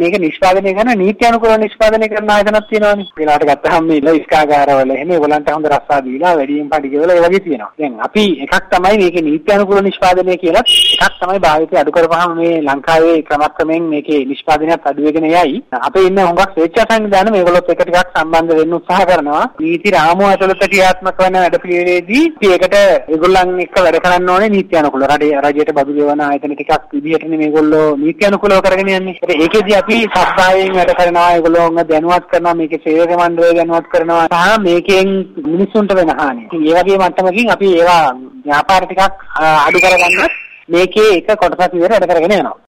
මේක නිෂ්පාදනය කරන නීති අනුකූලව නිෂ්පාදනය කරන ආයතනක් තියෙනවානේ. ඊළාට ගත්තාම මේ ඉස්කාගාරවල එහෙම ඒගොල්ලන්ට හොඳ රස්සා දීලා වැඩියෙන් පඩි ගෙවලා ඒ වගේ තියෙනවා. දැන් අපි එකක් තමයි මේකේ නීති අනුකූල නිෂ්පාදනය කියලා එකක් තමයි භාවිතය අඩු කරපුවාම මේ ලංකාවේ ක්‍රමක්‍රමයෙන් මේකේ නිෂ්පාදනයත් අඩු වෙගෙන යයි. අපේ ඉන්න හුඟක් ස්වේච්ඡා සංවිධාන මේගොල්ලොත් එක ටිකක් සම්බන්ධ වෙන්න උත්සාහ කරනවා. නීති රාමුව ඇතුළත ක්‍රියාත්මක වන වැඩපිළිවෙලේදී ඒකට ඒගොල්ලන් එක්ක වැඩ කරන්න ඕනේ නීති අනුකූල. රටේ රජයට බදු ගෙවන ආයතන ටිකක් විදිහටනේ මේගොල්ලෝ නීති අනුකූලව කරගෙන යන්නේ. ඒකෙදී අපි සබ්බායෙන් වැඩ කරනවා ඒගොල්ලෝව දැනුවත් කරනවා මේකේ සේවක මණ්ඩලය දැනුවත් කරනවා සහ මේකෙන් මිනිස්සුන්ට වෙන හානිය. ඉතින් ඒ වගේ මට්ටමකින් අපි ඒවා ව්‍යාපාර ටිකක් අඩු කරගන්නත් මේකේ එක කොටසක් විදිහට වැඩ කරගෙන යනවා.